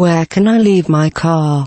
Where can I leave my car?